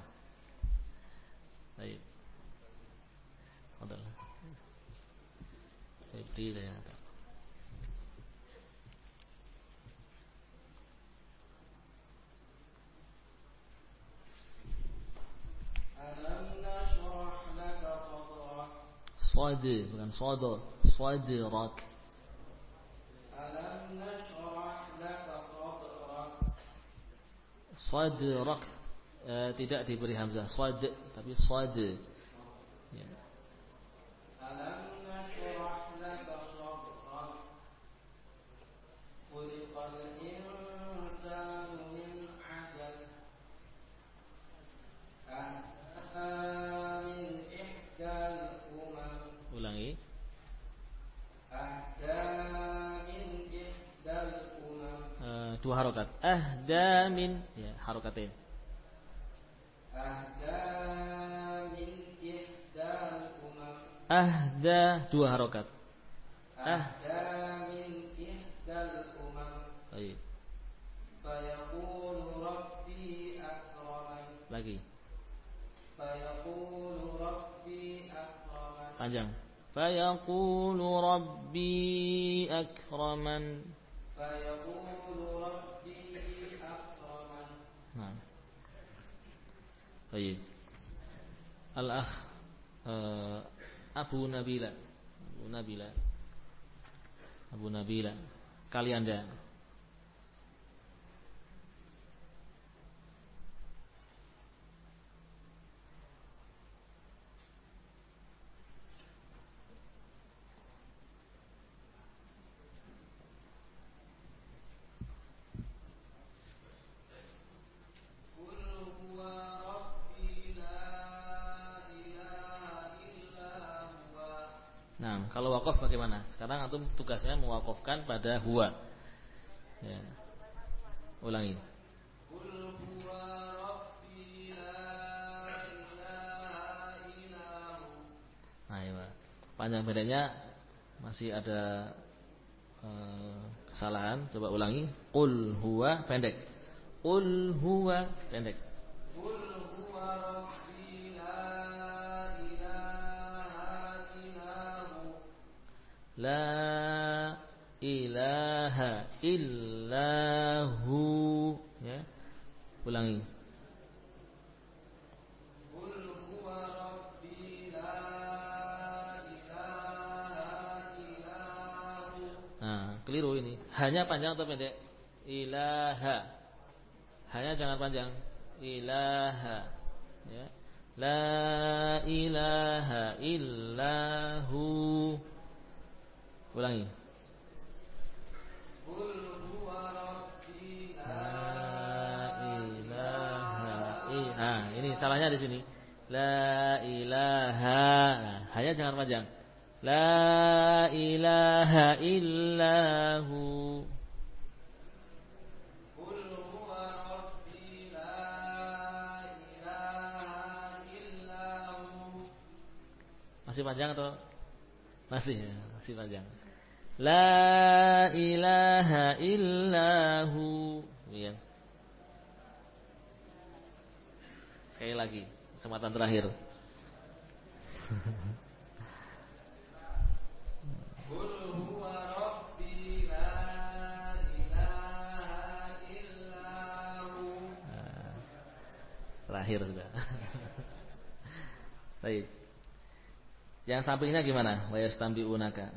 Febri dari Natar. Sad bukan sada, sadrak. Alam nashrah laka sadrak. Sadrak eh, tidak diberi hamzah, sad tapi sad. Ya. Dua harokat. Ahda min ya harokatin ahda min ihdal umam ahda dua harokat. Ahda min ihdal umam baik. Fayaqulu rabbi akraman. Lagi. Fayaqulu rabbi akraman. Panjang. Fayaqulu rabbi akraman. Fayaqulu Baik. Al-akh uh, Abu Nabila. Abu Nabila. Abu Nabila. Kalian anda Kalau wakaf bagaimana? Sekarang antum tugasnya mewakafkan pada huwa. Ya. Ulangi. Nah, iya. Panjang bedanya masih ada uh, kesalahan. Coba ulangi. Qul huwa pendek. Qul huwa pendek. La ilaha illahu ya. Ulangi. Nah, keliru ini. Hanya panjang atau pendek? Ilaha. Hanya jangan panjang. Ilaha. Ya. La ilaha illahu. Ulangi. Nah, ini salahnya di sini. La ilaha. Nah, hanya jangan panjang. La ilaha illahu. Masih panjang atau masih ya, masih panjang. La ilaha illahu. Ya. Sekali lagi, kesempatan terakhir. terakhir sudah. [laughs] Baik. Yang sampingnya gimana? Wa unaka.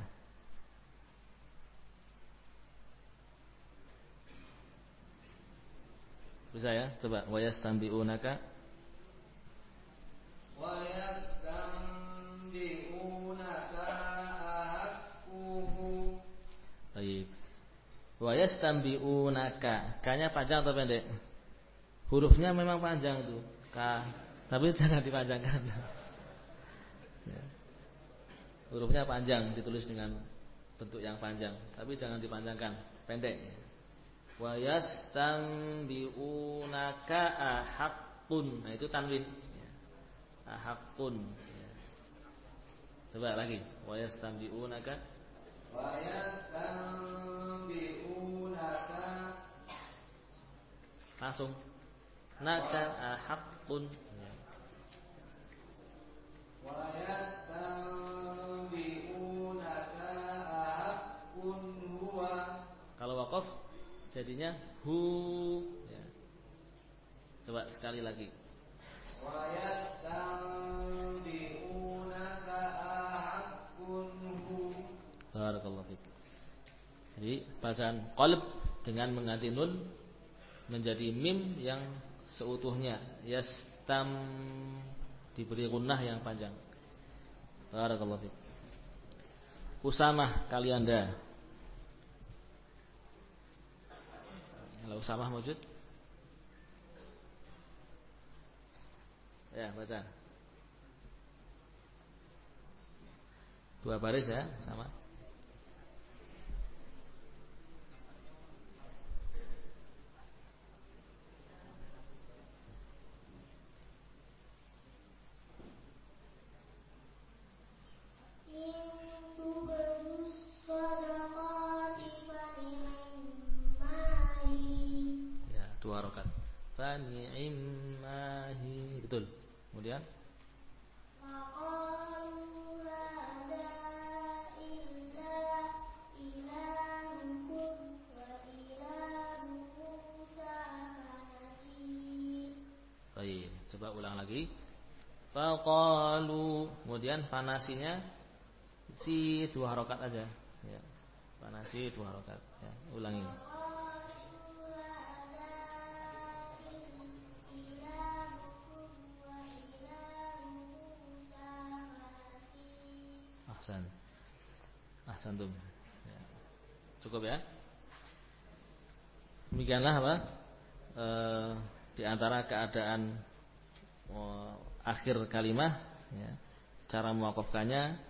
Bisa ya? Coba wa unaka. Wa yastambi'unaka ahakkuhu. Baik. Wa yastambi'unaka. Kayaknya panjang atau pendek? Hurufnya memang panjang itu. K. Tapi [laughs] jangan dipanjangkan. Ya. Hurufnya panjang ditulis dengan bentuk yang panjang, tapi jangan dipanjangkan, pendek. Wa yastanbi'unaka ahaqqun. Nah, itu tanwin. Ya. Ahaqqun. Ya. Coba lagi. Wa yastanbi'unaka Wa yastanbi'unaka Langsung naka ahaqqun kalau wakaf jadinya hu ya. coba sekali lagi. Barakallahu fiik. Jadi bacaan qalb dengan mengganti nun menjadi mim yang seutuhnya. Yastam diberi gunnah yang panjang. Barakallahu fiik. Usamah kalianda Halo Usamah wujud Ya baca. Dua baris ya sama fani'immahi betul kemudian Baik, coba ulang lagi. Faqalu, kemudian fanasinya si dua harokat aja. Ya. Dua harokat. Ya, ulangi. Ahsan. Ahsantum. Ya. Cukup ya? Demikianlah apa? E, di antara keadaan oh, akhir kalimat ya, cara mewakafkannya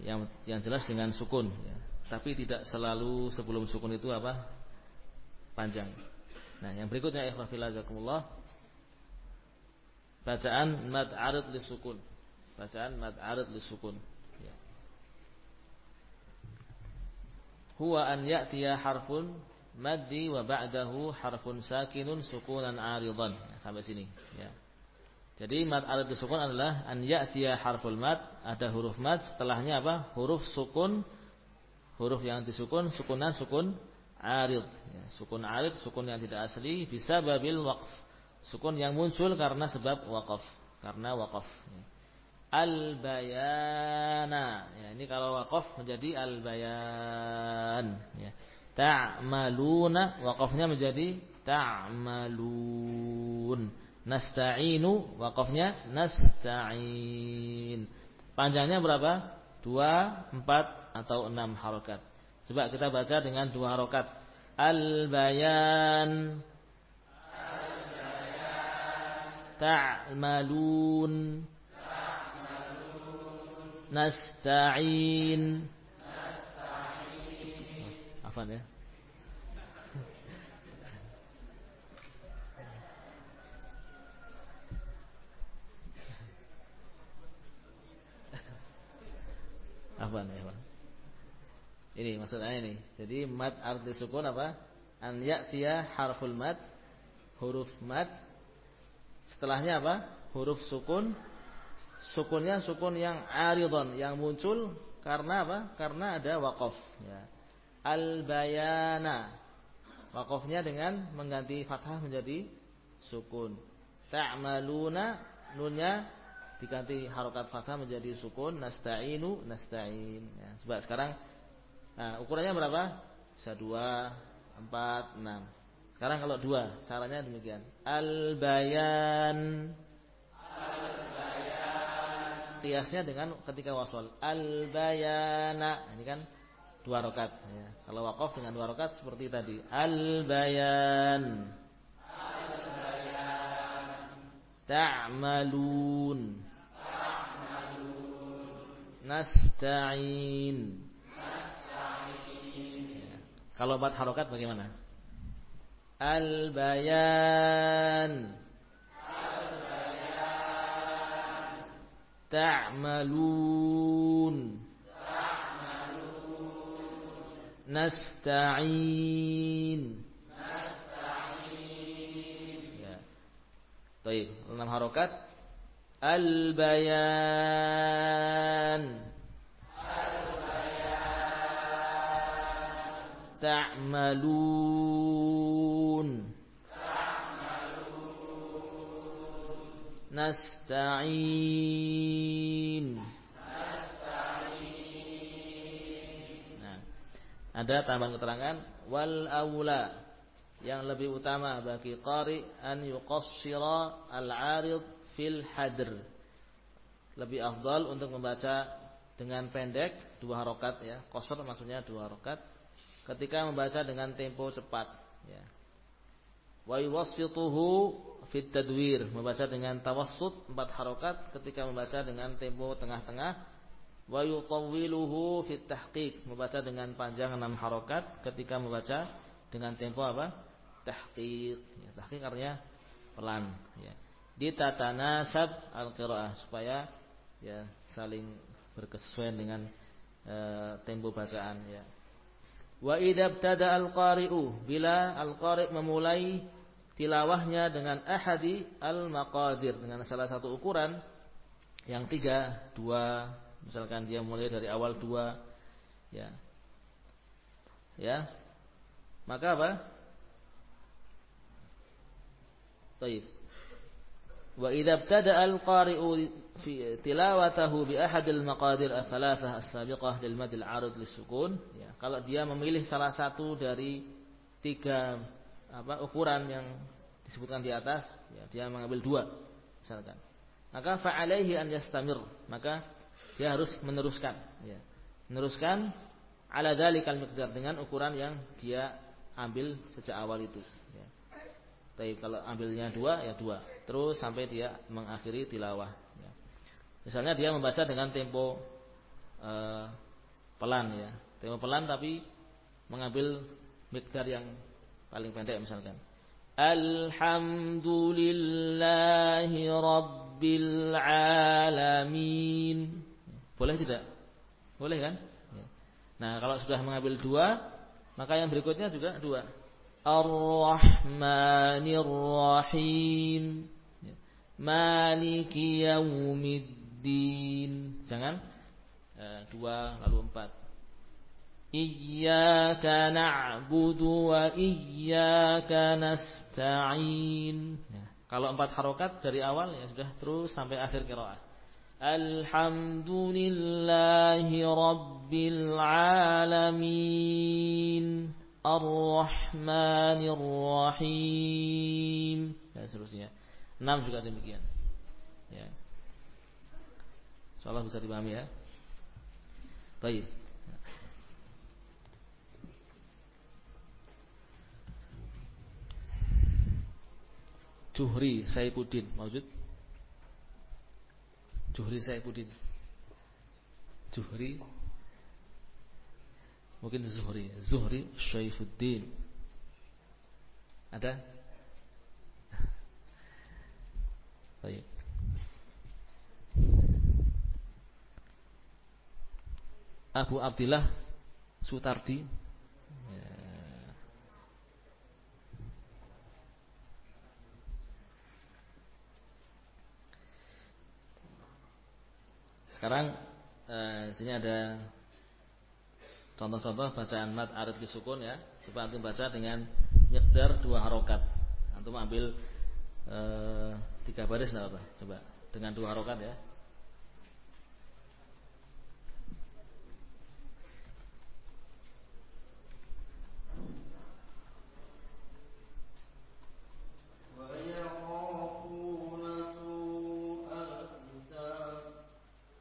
yang yang jelas dengan sukun ya. Tapi tidak selalu sebelum sukun itu apa? panjang. Nah, yang berikutnya ikhwah fillah bacaan mad arid li sukun. Bacaan mad arid li sukun. Huwa an ya'tiya harfun maddi wa ba'dahu harfun sakinun sukunan aridan. Sampai sini ya. Jadi mad arid sukun adalah an ya'tiya harful mad, ada huruf mad, setelahnya apa? Huruf sukun. Huruf yang disukun sukunan sukun arid. Ya, sukun arid, sukun yang tidak asli bisa babil waqf. Sukun yang muncul karena sebab waqaf, karena waqaf. Ya al-bayana. Ya, ini kalau wakaf menjadi al-bayan. Ya. Ta'maluna wakafnya menjadi ta'malun. Nasta'inu wakafnya nasta'in. Panjangnya berapa? Dua, empat, atau enam harokat. Coba kita baca dengan dua harokat. Al-bayan. Al-bayan. Ta'malun. Nasta'in Afan ya Afan ya Ini maksudnya ini. Jadi mad arti sukun apa? An ya'tiya harful mad huruf mad setelahnya apa? Huruf sukun. Sukunnya sukun yang aridon yang muncul karena apa? Karena ada waqaf ya. Al bayana. Waqafnya dengan mengganti fathah menjadi sukun. Ta'maluna nunnya diganti harokat fathah menjadi sukun nasta'inu nasta'in ya, sebab sekarang Nah, ukurannya berapa? Bisa dua, empat, enam. Sekarang kalau dua, caranya demikian. Al-bayan. Al-bayan. Tiasnya dengan ketika wasol. Al-bayana. Ini kan dua rokat. Ya. Kalau wakaf dengan dua rokat seperti tadi. Al-bayan. Al-bayan. Ta'malun. Nasta'in. Kalau empat harokat bagaimana? Al-bayan Al-bayan Ta'malun Ta'malun Nasta'in Nasta'in Ya Baik, enam harokat Al-bayan تعملون Nasta'in Nah, ada tambahan keterangan wal aula yang lebih utama bagi qari an yuqassira al-arid fil hadr. Lebih afdal untuk membaca dengan pendek dua harokat ya. Qasr maksudnya dua harokat ketika membaca dengan tempo cepat ya. Wa yuwassituhu fit tadwir, membaca dengan tawassut empat harokat ketika membaca dengan tempo tengah-tengah. Wa yutawwiluhu fit tahqiq, membaca dengan panjang enam harokat ketika membaca dengan tempo apa? Tahqiq. Ya, tahqiq artinya pelan ya. Ditatanasab al-qiraah supaya ya saling berkesesuaian dengan uh, tempo bacaan ya. Wa idza ibtada al-qari'u bila al-qari' memulai tilawahnya dengan ahadi al-maqadir dengan salah satu ukuran yang tiga, dua, misalkan dia mulai dari awal dua, ya, ya, maka apa? Taib. Wa idza ibtada al-qari'u fi tilawatahu bi ahadil maqadir ats-tsalatsah as-sabiqah lil mad al-arid lis-sukun ya kalau dia memilih salah satu dari tiga apa ukuran yang disebutkan di atas ya dia mengambil dua misalkan maka fa'alaihi an yastamir maka dia harus meneruskan ya meneruskan ala dzalikal miqdar dengan ukuran yang dia ambil sejak awal itu tapi kalau ambilnya dua ya dua. Terus sampai dia mengakhiri tilawah. Ya. Misalnya dia membaca dengan tempo uh, pelan ya. Tempo pelan tapi mengambil mikdar yang paling pendek misalkan. Alhamdulillahi Rabbil Alamin. Boleh tidak? Boleh kan? Ya. Nah kalau sudah mengambil dua, maka yang berikutnya juga dua. Ar-Rahmanir Rahim Maliki Yaumiddin Jangan eh, Dua lalu empat Iyaka na'budu wa nasta'in ya. Kalau empat harokat dari awal ya sudah terus sampai akhir kiraat Alhamdulillahi Rabbil Alamin Ar-Rahmanir Rahim dan seterusnya. Enam juga demikian. Ya. Insyaallah bisa dipahami ya. Baik. Juhri Saifuddin maksud? Juhri Saifuddin. Juhri? Mungkin Zuhri. Zuhri Syaifuddin Ada? [laughs] Baik. Abu Abdillah Sutardi. Sekarang eh, sini ada contoh-contoh bacaan mat arid disukun ya. Coba antum baca dengan nyedar dua harokat. Antum ambil eh, tiga baris apa? Coba dengan dua harokat ya.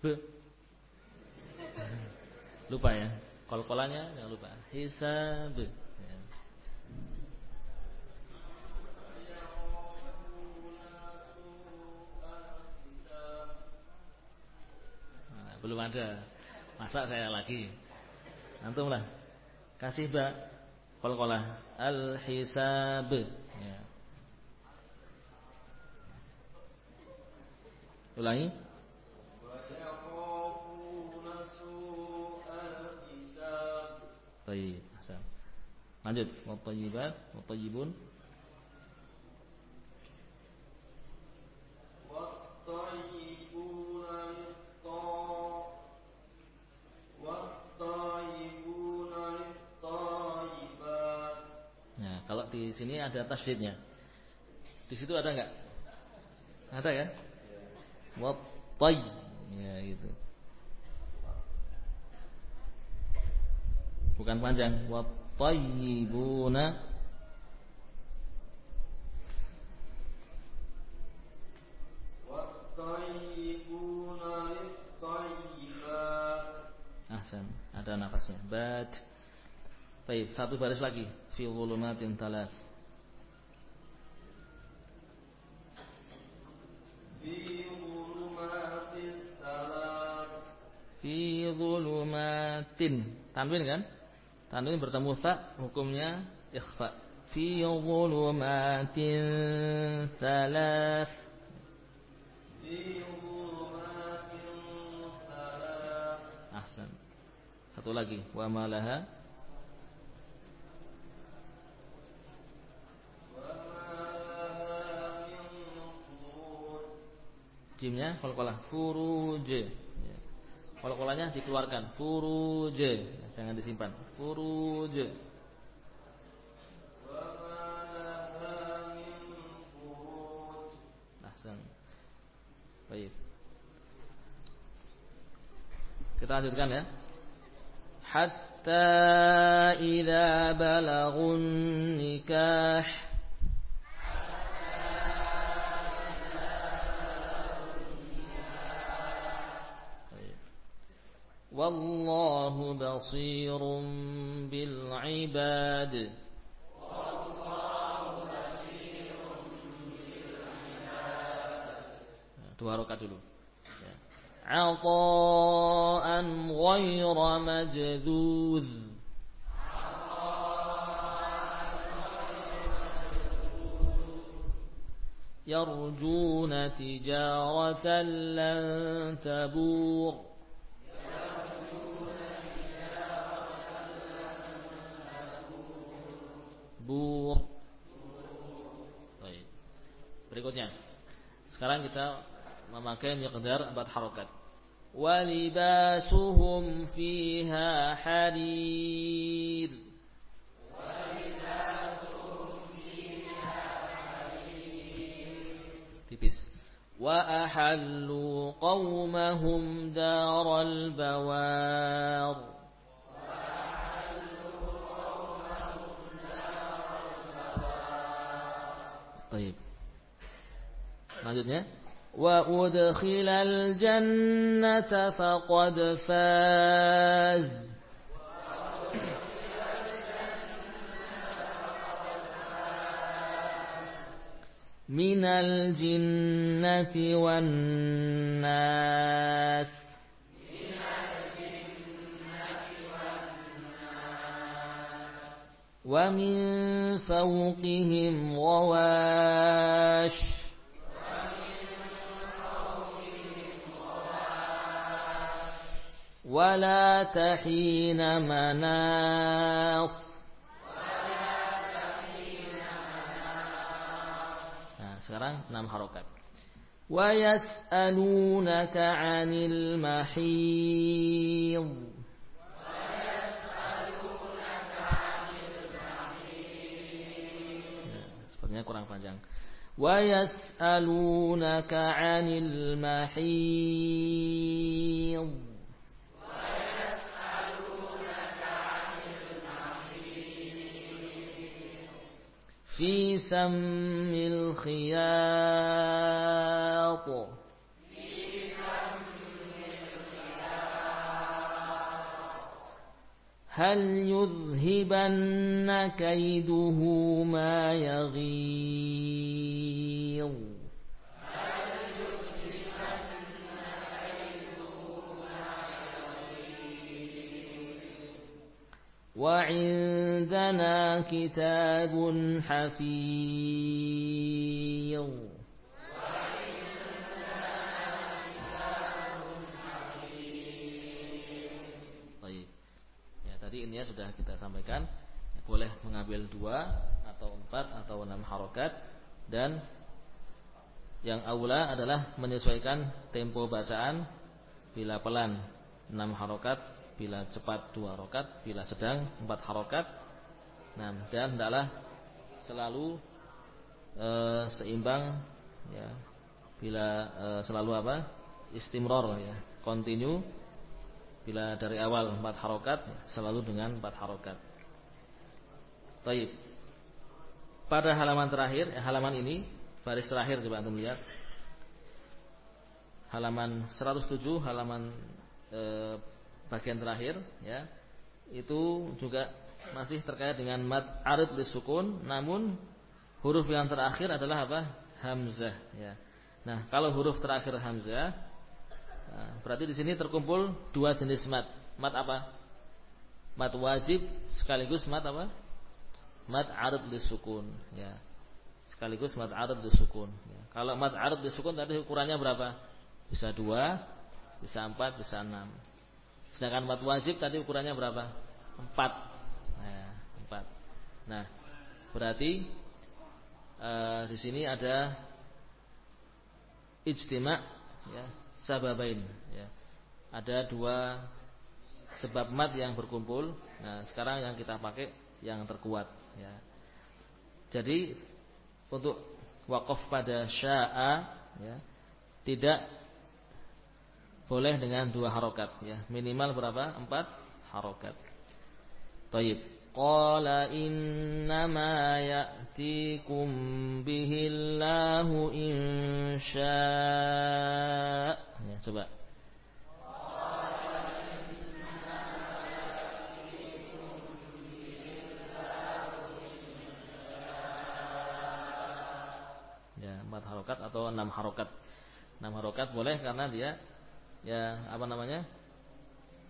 [laughs] Lupa ya. Kol-kolannya jangan lupa. Hisab. Nah, belum ada. Masa saya lagi. Antum lah. Kasih ba kol-kolah. Al-hisab. Ya. Ulangi. Baik, Hasan. Lanjut, wattayyibat, wattayyibun. Nah, kalau di sini ada tasydidnya. Di situ ada enggak? Ada ya? Wattay. Ya, gitu. Bukan panjang wa tayyibuna Ahsan, ada nafasnya. Bad. Baik, satu baris lagi. Fi dhulumatin thalath. Fi dhulumatin thalath. Fi dhulumatin. Tanwin kan? Tanwin bertemu ta hukumnya ikhfa. Fi dhulumatin thalath. Fi dhulumatin thalath. Ahsan. Satu lagi. Wa malaha Jimnya kalau furuj. Kalau kolanya dikeluarkan furuj, jangan disimpan. Furuj. Ahsan. Baik. Kita lanjutkan ya. Hatta idza balagun nikah والله بصير بالعباد. dua rakaat dulu عطاء غير مجذوذ. يرجون تجارة لن تبور. Baik. Berikutnya. Sekarang kita memakai miqdar empat harokat. Walibasuhum fiha harir. Tipis. Wa ahallu qawmahum daral طيب. وأدخل الجنة فقد فاز. من الجنة والناس. ومن فوقهم غواش ولا تحين مناص Nah, sekarang enam harokat. ويسألونك عن المحيض Lafaznya kurang panjang. Wa yas'alunaka 'anil mahiyy. في سم الخياط هل يذهبن كيده ما يغيظ؟ وعندنا كتاب حفيظ. Ini ya sudah kita sampaikan boleh mengambil dua atau empat atau enam harokat dan yang aula adalah menyesuaikan tempo bacaan bila pelan enam harokat bila cepat dua harokat, bila sedang empat harokat. Nah, dan hendaklah selalu e, seimbang ya. Bila e, selalu apa? Istimror ya, continue bila dari awal empat harokat selalu dengan empat harokat. Baik. Pada halaman terakhir, eh, halaman ini baris terakhir coba antum lihat. Halaman 107, halaman e, bagian terakhir ya itu juga masih terkait dengan mad arid sukun namun huruf yang terakhir adalah apa hamzah ya nah kalau huruf terakhir hamzah berarti di sini terkumpul dua jenis mad mad apa mad wajib sekaligus mad apa mad arid sukun ya sekaligus mad arid sukun ya. kalau mad arid sukun tadi ukurannya berapa bisa dua bisa empat bisa enam Sedangkan empat wajib tadi ukurannya berapa? Empat. Nah, empat. Nah, berarti uh, di sini ada ijtima ya, sababain ya. Ada dua sebab mat yang berkumpul. Nah, sekarang yang kita pakai yang terkuat ya. Jadi untuk wakaf pada sya'a ya, tidak boleh dengan dua harokat ya minimal berapa empat harokat Taib Qala innama ya'tikum bihillahu insya ya, Coba. Ya, empat harokat atau enam harokat. Enam harokat boleh karena dia ya apa namanya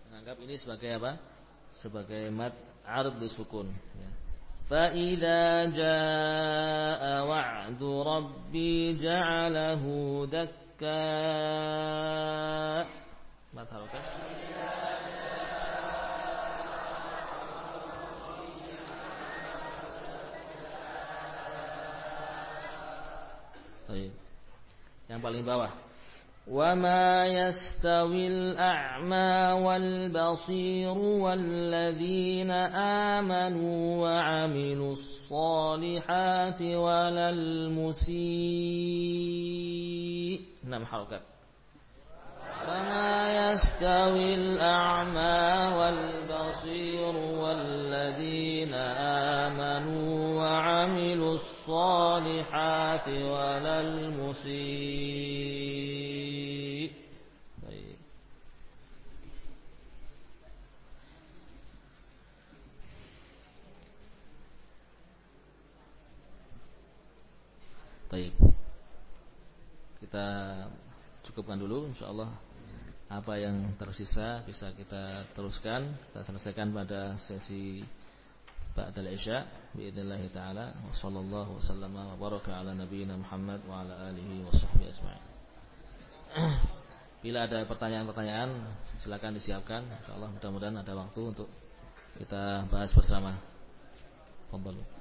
menganggap ini sebagai apa? Sebagai mat ard sukun ya. Fa idza jaa wa'du rabbi ja'alahu dakka mat harokat Yang paling bawah. وما يستوي الأعمى والبصير والذين آمنوا وعملوا الصالحات ولا المسيء نعم حركات. وما يستوي الأعمى والبصير والذين آمنوا وعملوا الصالحات ولا المسيء. Kita cukupkan dulu insyaallah apa yang tersisa bisa kita teruskan kita selesaikan pada sesi ba'dal isya باذنillah taala wa sallallahu wasallama wa baraka ala nabiyyina Muhammad wa ala alihi wa sahbihi ajma'in Bila ada pertanyaan-pertanyaan silakan disiapkan. Insyaallah mudah-mudahan ada waktu untuk kita bahas bersama. Fadhil.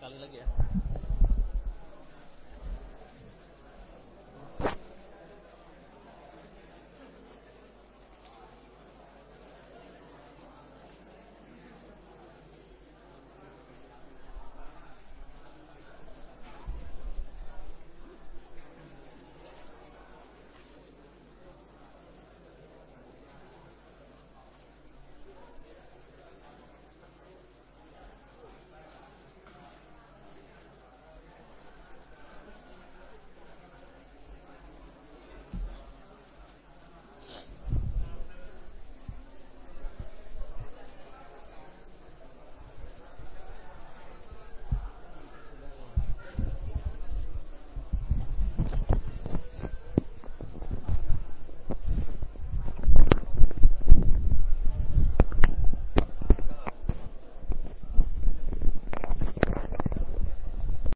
Sekali lagi ya